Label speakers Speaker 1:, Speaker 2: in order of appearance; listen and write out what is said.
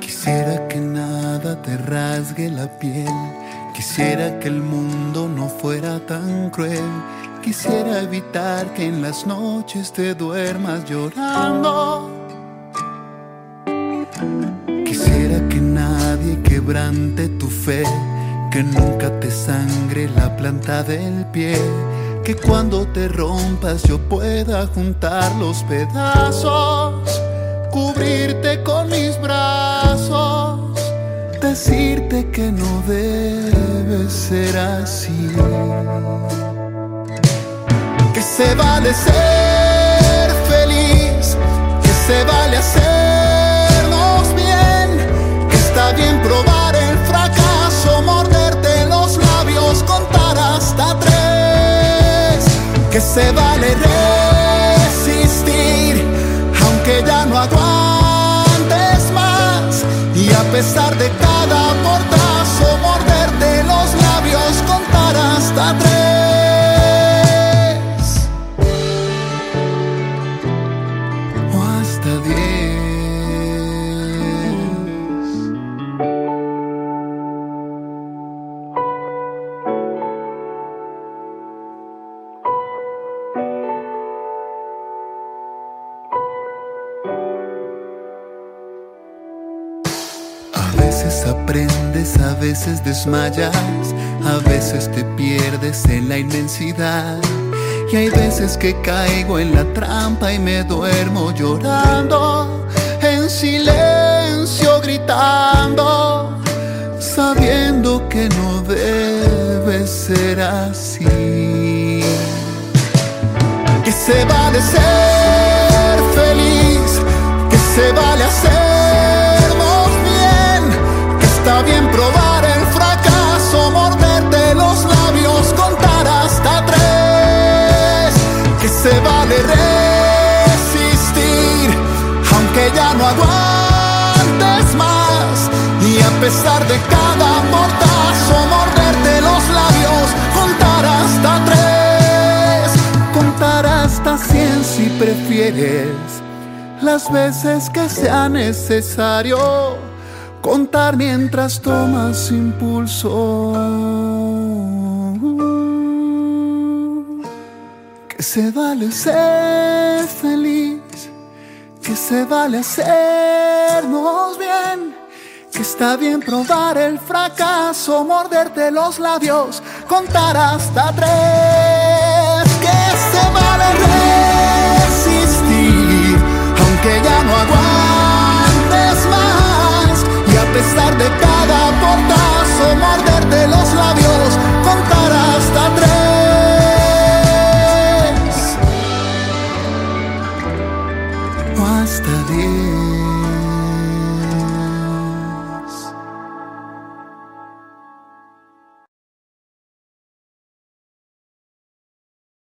Speaker 1: Quisiera que nada te rasgue la piel. Quisiera que el mundo no fuera tan cruel. Quisiera evitar que en las noches te duermas llorando. Tu fe, que nunca te sangre la planta del pie, que cuando te rompas yo pueda juntar los pedazos, cubrirte con mis brazos, decirte que no debe ser así. Que se vale ser feliz, que se vale hacernos que se vale resistir, aunque ya no aguantes más, y a pesar de cada portazo, veces aprendes, a veces desmayas, a veces te pierdes en la inmensidad. Y hay veces que caigo en la trampa y me duermo llorando, en silencio gritando, sabiendo que no debe ser así. Que se vale ser feliz, que se vale hacernos se vale resistir, aunque ya no aguantes más, y a pesar de cada mortazo, morderte los labios, contar hasta tres, contar hasta cien si prefieres, las veces que sea necesario, contar mientras tomas impulso. Que se vale ser feliz, que se vale hacernos bien, que está bien probar el fracaso, morderte los labios, contar hasta tres, que se vale resistir, aunque ya no aguantes más, y a pesar de cada gosta dele.